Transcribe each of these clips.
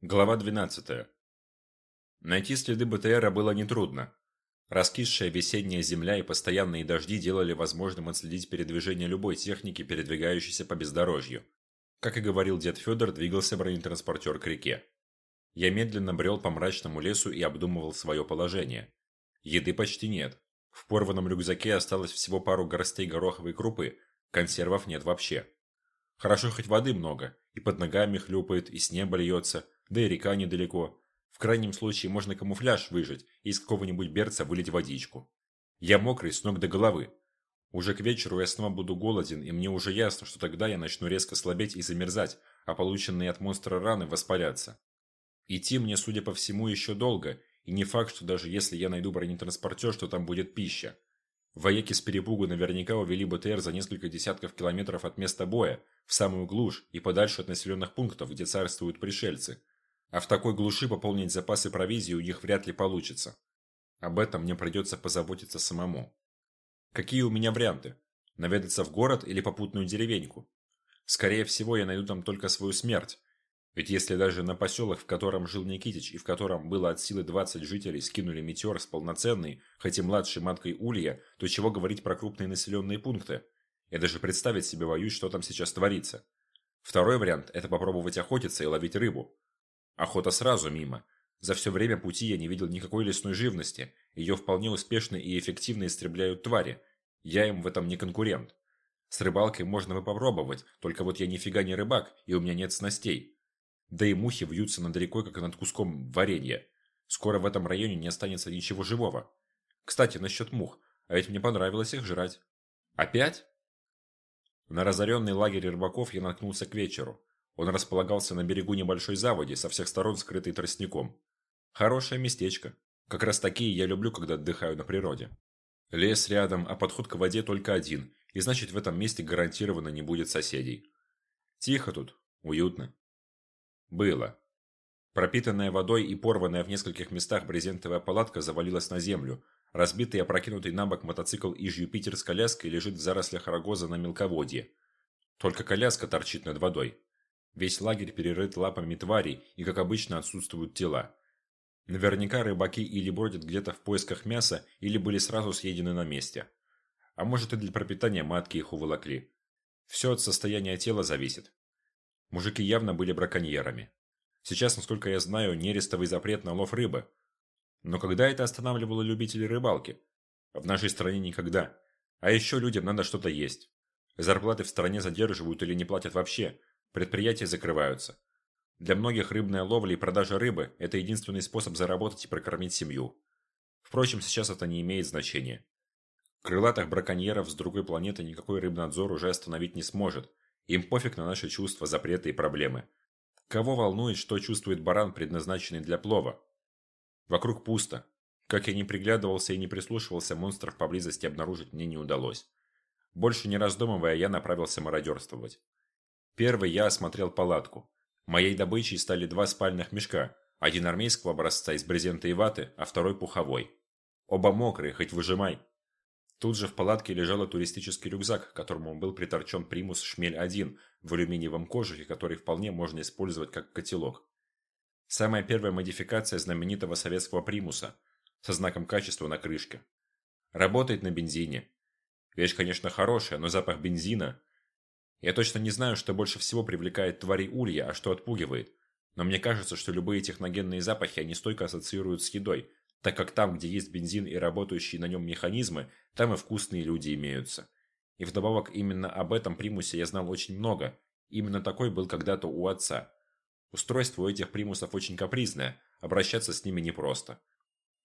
Глава 12. Найти следы БТРа было нетрудно. Раскисшая весенняя земля и постоянные дожди делали возможным отследить передвижение любой техники, передвигающейся по бездорожью. Как и говорил дед Федор, двигался бронетранспортер к реке. Я медленно брел по мрачному лесу и обдумывал свое положение. Еды почти нет. В порванном рюкзаке осталось всего пару горстей гороховой крупы, консервов нет вообще. Хорошо хоть воды много, и под ногами хлюпает, и с неба льется – да и река недалеко. В крайнем случае можно камуфляж выжать и из какого-нибудь берца вылить водичку. Я мокрый с ног до головы. Уже к вечеру я снова буду голоден, и мне уже ясно, что тогда я начну резко слабеть и замерзать, а полученные от монстра раны воспалятся. Идти мне, судя по всему, еще долго, и не факт, что даже если я найду бронетранспортер, что там будет пища. Вояки с перепугу наверняка увели БТР за несколько десятков километров от места боя, в самую глушь и подальше от населенных пунктов, где царствуют пришельцы. А в такой глуши пополнить запасы провизии у них вряд ли получится. Об этом мне придется позаботиться самому. Какие у меня варианты? Наведаться в город или попутную деревеньку? Скорее всего, я найду там только свою смерть. Ведь если даже на поселок, в котором жил Никитич и в котором было от силы 20 жителей, скинули метеор с полноценной, хоть и младшей маткой Улья, то чего говорить про крупные населенные пункты? Я даже представить себе боюсь, что там сейчас творится. Второй вариант – это попробовать охотиться и ловить рыбу. Охота сразу мимо. За все время пути я не видел никакой лесной живности. Ее вполне успешно и эффективно истребляют твари. Я им в этом не конкурент. С рыбалкой можно бы попробовать, только вот я нифига не рыбак, и у меня нет снастей. Да и мухи вьются над рекой, как над куском варенья. Скоро в этом районе не останется ничего живого. Кстати, насчет мух. А ведь мне понравилось их жрать. Опять? На разоренный лагерь рыбаков я наткнулся к вечеру. Он располагался на берегу небольшой заводи, со всех сторон скрытый тростником. Хорошее местечко. Как раз такие я люблю, когда отдыхаю на природе. Лес рядом, а подход к воде только один, и значит в этом месте гарантированно не будет соседей. Тихо тут, уютно. Было. Пропитанная водой и порванная в нескольких местах брезентовая палатка завалилась на землю. Разбитый и опрокинутый на бок мотоцикл из Юпитер с коляской лежит в зарослях рогоза на мелководье. Только коляска торчит над водой. Весь лагерь перерыт лапами тварей, и, как обычно, отсутствуют тела. Наверняка рыбаки или бродят где-то в поисках мяса, или были сразу съедены на месте. А может и для пропитания матки их уволокли. Все от состояния тела зависит. Мужики явно были браконьерами. Сейчас, насколько я знаю, нерестовый запрет на лов рыбы. Но когда это останавливало любителей рыбалки? В нашей стране никогда. А еще людям надо что-то есть. Зарплаты в стране задерживают или не платят вообще, Предприятия закрываются. Для многих рыбная ловля и продажа рыбы – это единственный способ заработать и прокормить семью. Впрочем, сейчас это не имеет значения. Крылатых браконьеров с другой планеты никакой рыбнадзор уже остановить не сможет. Им пофиг на наши чувства, запреты и проблемы. Кого волнует, что чувствует баран, предназначенный для плова? Вокруг пусто. Как я не приглядывался и не прислушивался, монстров поблизости обнаружить мне не удалось. Больше не раздумывая, я направился мародерствовать. Первый я осмотрел палатку. Моей добычей стали два спальных мешка. Один армейского образца из брезента и ваты, а второй пуховой. Оба мокрые, хоть выжимай. Тут же в палатке лежал туристический рюкзак, которому был приторчен примус «Шмель-1» в алюминиевом кожухе, который вполне можно использовать как котелок. Самая первая модификация знаменитого советского примуса, со знаком качества на крышке. Работает на бензине. Вещь, конечно, хорошая, но запах бензина я точно не знаю, что больше всего привлекает тварей улья, а что отпугивает. Но мне кажется, что любые техногенные запахи они стойко ассоциируют с едой, так как там, где есть бензин и работающие на нем механизмы, там и вкусные люди имеются. И вдобавок именно об этом примусе я знал очень много. Именно такой был когда-то у отца. Устройство у этих примусов очень капризное, обращаться с ними непросто.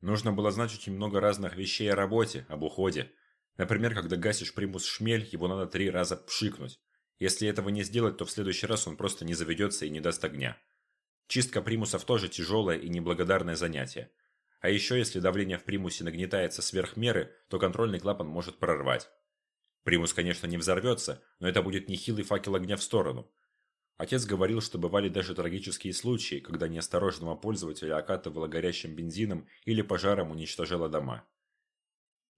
Нужно было знать очень много разных вещей о работе, об уходе. Например, когда гасишь примус шмель, его надо три раза пшикнуть. Если этого не сделать, то в следующий раз он просто не заведется и не даст огня. Чистка примусов тоже тяжелое и неблагодарное занятие. А еще, если давление в примусе нагнетается сверх меры, то контрольный клапан может прорвать. Примус, конечно, не взорвется, но это будет нехилый факел огня в сторону. Отец говорил, что бывали даже трагические случаи, когда неосторожного пользователя окатывало горящим бензином или пожаром уничтожало дома.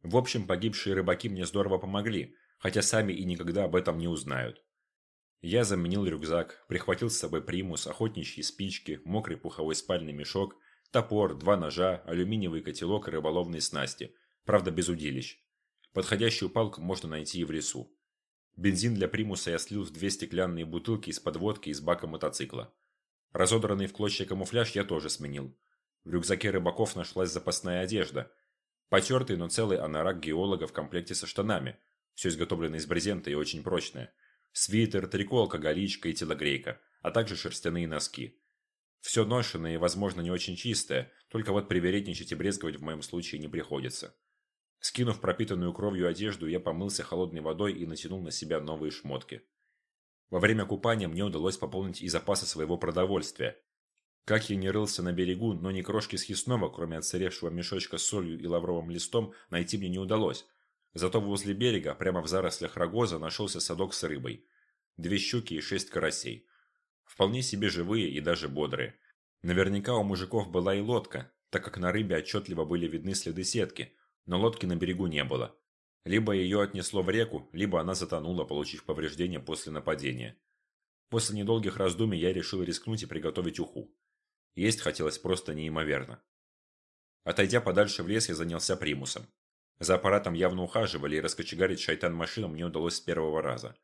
В общем, погибшие рыбаки мне здорово помогли, хотя сами и никогда об этом не узнают. Я заменил рюкзак, прихватил с собой примус, охотничьи спички, мокрый пуховой спальный мешок, топор, два ножа, алюминиевый котелок и рыболовные снасти, правда без удилищ. Подходящую палку можно найти и в лесу. Бензин для примуса я слил в две стеклянные бутылки из подводки из бака мотоцикла. Разодранный в клочья камуфляж я тоже сменил. В рюкзаке рыбаков нашлась запасная одежда. Потертый, но целый анорак геолога в комплекте со штанами. Все изготовлено из брезента и очень прочное. Свитер, трико, алкоголичка и телогрейка, а также шерстяные носки. Все ношенное и, возможно, не очень чистое, только вот привередничать и брезговать в моем случае не приходится. Скинув пропитанную кровью одежду, я помылся холодной водой и натянул на себя новые шмотки. Во время купания мне удалось пополнить и запасы своего продовольствия. Как я не рылся на берегу, но ни крошки съестного, кроме отсыревшего мешочка с солью и лавровым листом, найти мне не удалось. Зато возле берега, прямо в зарослях рогоза, нашелся садок с рыбой. Две щуки и шесть карасей. Вполне себе живые и даже бодрые. Наверняка у мужиков была и лодка, так как на рыбе отчетливо были видны следы сетки, но лодки на берегу не было. Либо ее отнесло в реку, либо она затонула, получив повреждения после нападения. После недолгих раздумий я решил рискнуть и приготовить уху. Есть хотелось просто неимоверно. Отойдя подальше в лес, я занялся примусом. За аппаратом явно ухаживали, и раскочегарить шайтан-машину мне удалось с первого раза.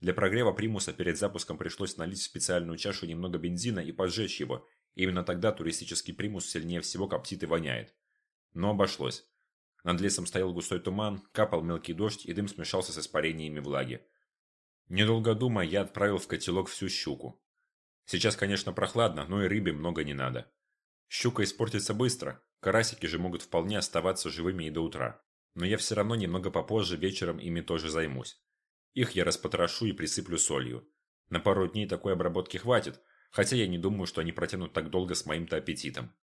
Для прогрева примуса перед запуском пришлось налить в специальную чашу немного бензина и поджечь его. Именно тогда туристический примус сильнее всего коптит и воняет. Но обошлось. Над лесом стоял густой туман, капал мелкий дождь, и дым смешался с испарениями влаги. Недолго думая, я отправил в котелок всю щуку. Сейчас, конечно, прохладно, но и рыбе много не надо. Щука испортится быстро, карасики же могут вполне оставаться живыми и до утра. Но я все равно немного попозже вечером ими тоже займусь. Их я распотрошу и присыплю солью. На пару дней такой обработки хватит, хотя я не думаю, что они протянут так долго с моим-то аппетитом.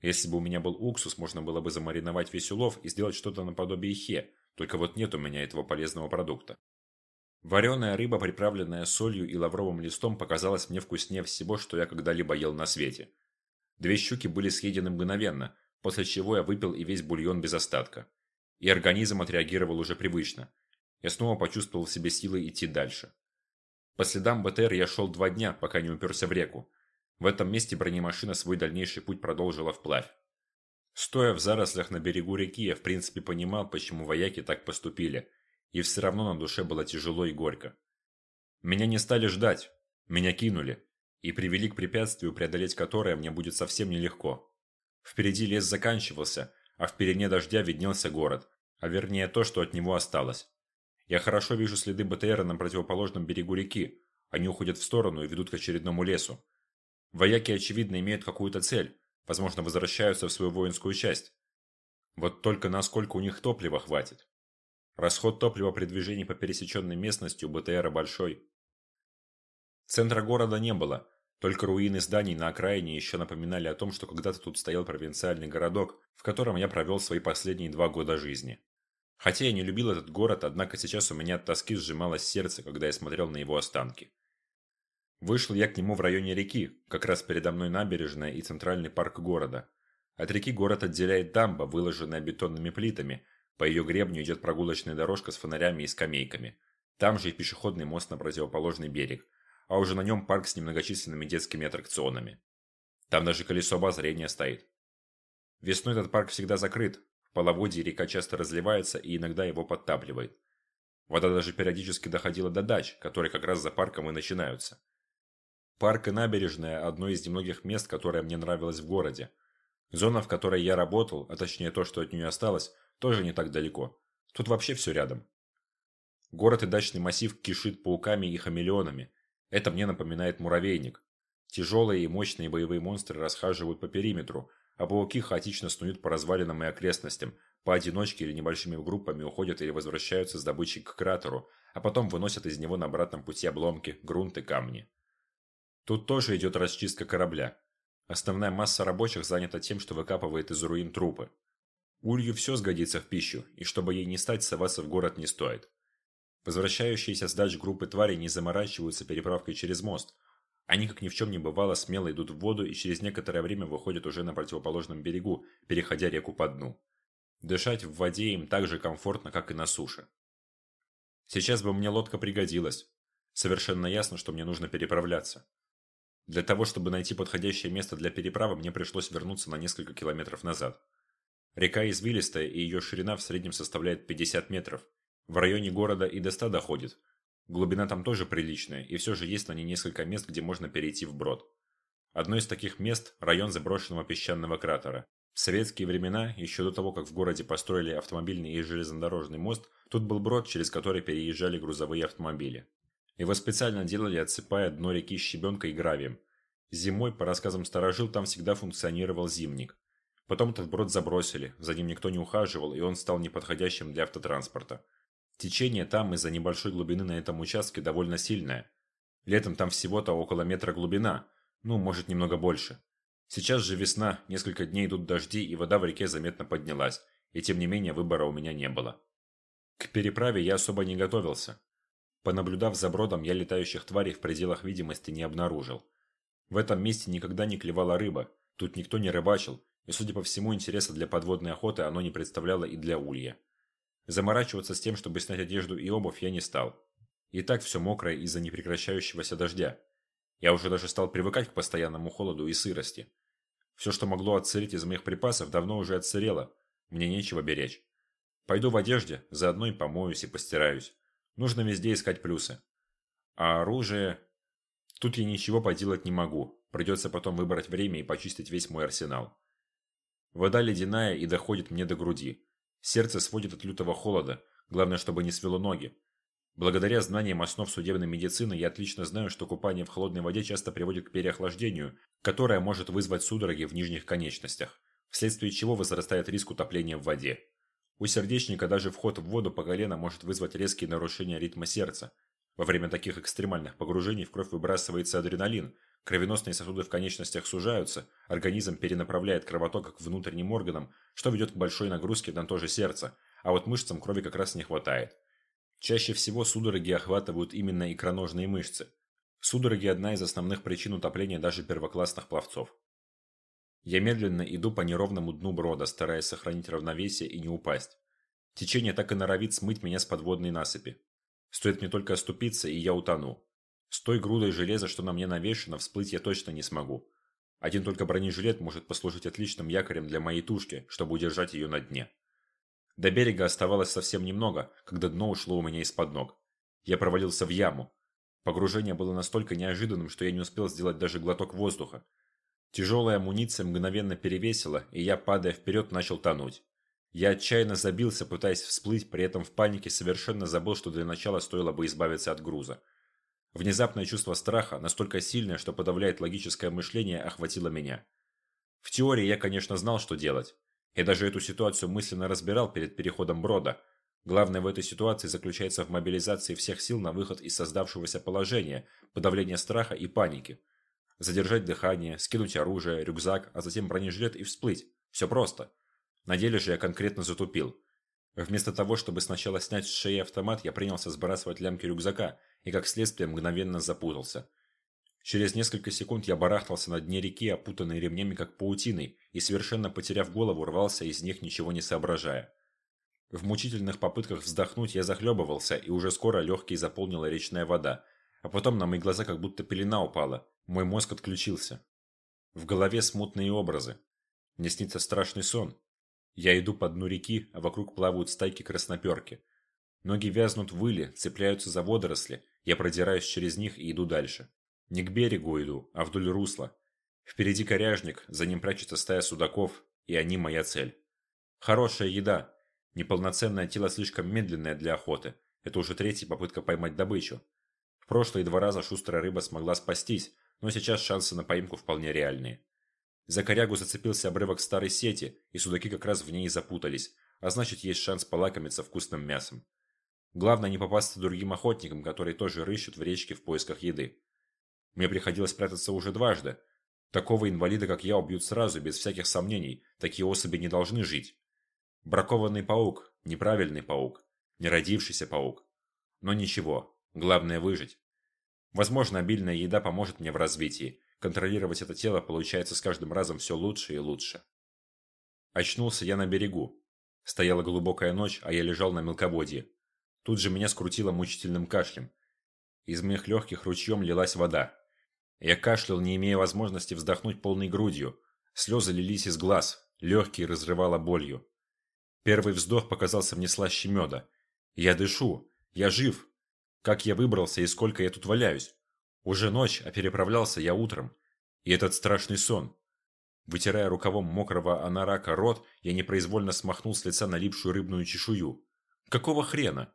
Если бы у меня был уксус, можно было бы замариновать весь улов и сделать что-то наподобие хе, только вот нет у меня этого полезного продукта. Вареная рыба, приправленная солью и лавровым листом, показалась мне вкуснее всего, что я когда-либо ел на свете. Две щуки были съедены мгновенно, после чего я выпил и весь бульон без остатка. И организм отреагировал уже привычно. Я снова почувствовал в себе силы идти дальше. По следам БТР я шел два дня, пока не уперся в реку. В этом месте бронемашина свой дальнейший путь продолжила вплавь. Стоя в зарослях на берегу реки, я в принципе понимал, почему вояки так поступили, и все равно на душе было тяжело и горько. Меня не стали ждать, меня кинули, и привели к препятствию, преодолеть которое мне будет совсем нелегко. Впереди лес заканчивался, а в перене дождя виднелся город, а вернее то, что от него осталось. Я хорошо вижу следы БТРа на противоположном берегу реки, они уходят в сторону и ведут к очередному лесу, Вояки, очевидно, имеют какую-то цель, возможно, возвращаются в свою воинскую часть. Вот только насколько у них топлива хватит. Расход топлива при движении по пересеченной местности у БТРа большой. Центра города не было, только руины зданий на окраине еще напоминали о том, что когда-то тут стоял провинциальный городок, в котором я провел свои последние два года жизни. Хотя я не любил этот город, однако сейчас у меня от тоски сжималось сердце, когда я смотрел на его останки. Вышел я к нему в районе реки, как раз передо мной набережная и центральный парк города. От реки город отделяет дамба, выложенная бетонными плитами. По ее гребню идет прогулочная дорожка с фонарями и скамейками. Там же и пешеходный мост на противоположный берег. А уже на нем парк с немногочисленными детскими аттракционами. Там даже колесо обозрения стоит. Весной этот парк всегда закрыт. В половодье река часто разливается и иногда его подтапливает. Вода даже периодически доходила до дач, которые как раз за парком и начинаются. Парк и набережная – одно из немногих мест, которое мне нравилось в городе. Зона, в которой я работал, а точнее то, что от нее осталось, тоже не так далеко. Тут вообще все рядом. Город и дачный массив кишит пауками и хамелеонами. Это мне напоминает муравейник. Тяжелые и мощные боевые монстры расхаживают по периметру, а пауки хаотично снуют по развалинам и окрестностям, поодиночке или небольшими группами уходят или возвращаются с добычей к кратеру, а потом выносят из него на обратном пути обломки, грунт и камни. Тут тоже идет расчистка корабля. Основная масса рабочих занята тем, что выкапывает из руин трупы. Улью все сгодится в пищу, и чтобы ей не стать, соваться в город не стоит. Возвращающиеся с дач группы тварей не заморачиваются переправкой через мост. Они, как ни в чем не бывало, смело идут в воду и через некоторое время выходят уже на противоположном берегу, переходя реку по дну. Дышать в воде им так же комфортно, как и на суше. Сейчас бы мне лодка пригодилась. Совершенно ясно, что мне нужно переправляться. Для того, чтобы найти подходящее место для переправы, мне пришлось вернуться на несколько километров назад. Река извилистая, и ее ширина в среднем составляет 50 метров. В районе города и до 100 доходит. Глубина там тоже приличная, и все же есть на ней несколько мест, где можно перейти вброд. Одно из таких мест – район заброшенного песчаного кратера. В советские времена, еще до того, как в городе построили автомобильный и железнодорожный мост, тут был брод, через который переезжали грузовые автомобили. Его специально делали, отсыпая дно реки щебенкой и гравием. Зимой, по рассказам старожил, там всегда функционировал зимник. Потом этот брод забросили, за ним никто не ухаживал, и он стал неподходящим для автотранспорта. Течение там из-за небольшой глубины на этом участке довольно сильное. Летом там всего-то около метра глубина, ну, может, немного больше. Сейчас же весна, несколько дней идут дожди, и вода в реке заметно поднялась, и тем не менее выбора у меня не было. К переправе я особо не готовился. Понаблюдав за бродом, я летающих тварей в пределах видимости не обнаружил. В этом месте никогда не клевала рыба, тут никто не рыбачил, и, судя по всему, интереса для подводной охоты оно не представляло и для улья. Заморачиваться с тем, чтобы снять одежду и обувь, я не стал. И так все мокрое из-за непрекращающегося дождя. Я уже даже стал привыкать к постоянному холоду и сырости. Все, что могло отсырить из моих припасов, давно уже отсырело. Мне нечего беречь. Пойду в одежде, заодно и помоюсь и постираюсь. Нужно везде искать плюсы. А оружие... Тут я ничего поделать не могу. Придется потом выбрать время и почистить весь мой арсенал. Вода ледяная и доходит мне до груди. Сердце сводит от лютого холода. Главное, чтобы не свело ноги. Благодаря знаниям основ судебной медицины я отлично знаю, что купание в холодной воде часто приводит к переохлаждению, которое может вызвать судороги в нижних конечностях, вследствие чего возрастает риск утопления в воде. У сердечника даже вход в воду по колено может вызвать резкие нарушения ритма сердца. Во время таких экстремальных погружений в кровь выбрасывается адреналин, кровеносные сосуды в конечностях сужаются, организм перенаправляет кровоток к внутренним органам, что ведет к большой нагрузке на то же сердце, а вот мышцам крови как раз не хватает. Чаще всего судороги охватывают именно икроножные мышцы. Судороги – одна из основных причин утопления даже первоклассных пловцов. Я медленно иду по неровному дну брода, стараясь сохранить равновесие и не упасть. Течение так и норовит смыть меня с подводной насыпи. Стоит мне только оступиться, и я утону. С той грудой железа, что на мне навешено, всплыть я точно не смогу. Один только бронежилет может послужить отличным якорем для моей тушки, чтобы удержать ее на дне. До берега оставалось совсем немного, когда дно ушло у меня из-под ног. Я провалился в яму. Погружение было настолько неожиданным, что я не успел сделать даже глоток воздуха. Тяжелая амуниция мгновенно перевесила, и я, падая вперед, начал тонуть. Я отчаянно забился, пытаясь всплыть, при этом в панике совершенно забыл, что для начала стоило бы избавиться от груза. Внезапное чувство страха, настолько сильное, что подавляет логическое мышление, охватило меня. В теории я, конечно, знал, что делать. Я даже эту ситуацию мысленно разбирал перед переходом брода. Главное в этой ситуации заключается в мобилизации всех сил на выход из создавшегося положения, подавление страха и паники – Задержать дыхание, скинуть оружие, рюкзак, а затем бронежилет и всплыть. Все просто. На деле же я конкретно затупил. Вместо того, чтобы сначала снять с шеи автомат, я принялся сбрасывать лямки рюкзака и, как следствие, мгновенно запутался. Через несколько секунд я барахтался на дне реки, опутанный ремнями как паутиной, и, совершенно потеряв голову, рвался из них, ничего не соображая. В мучительных попытках вздохнуть я захлебывался, и уже скоро легкие заполнила речная вода, а потом на мои глаза как будто пелена упала, мой мозг отключился. В голове смутные образы. Мне снится страшный сон. Я иду по дну реки, а вокруг плавают стайки красноперки. Ноги вязнут в выле, цепляются за водоросли. Я продираюсь через них и иду дальше. Не к берегу иду, а вдоль русла. Впереди коряжник, за ним прячется стая судаков, и они моя цель. Хорошая еда. Неполноценное тело слишком медленное для охоты. Это уже третья попытка поймать добычу. В прошлые два раза шустрая рыба смогла спастись, но сейчас шансы на поимку вполне реальные. За корягу зацепился обрывок старой сети, и судаки как раз в ней запутались, а значит есть шанс полакомиться вкусным мясом. Главное не попасться другим охотникам, которые тоже рыщут в речке в поисках еды. Мне приходилось прятаться уже дважды. Такого инвалида, как я, убьют сразу, без всяких сомнений. Такие особи не должны жить. Бракованный паук, неправильный паук, неродившийся паук. Но ничего, главное выжить. Возможно, обильная еда поможет мне в развитии. Контролировать это тело получается с каждым разом все лучше и лучше. Очнулся я на берегу. Стояла глубокая ночь, а я лежал на мелководье. Тут же меня скрутило мучительным кашлем. Из моих легких ручьем лилась вода. Я кашлял, не имея возможности вздохнуть полной грудью. Слезы лились из глаз, легкие разрывало болью. Первый вздох показался мне слаще меда. Я дышу, я жив. Как я выбрался и сколько я тут валяюсь? Уже ночь, а переправлялся я утром. И этот страшный сон. Вытирая рукавом мокрого анарака рот, я непроизвольно смахнул с лица налипшую рыбную чешую. Какого хрена?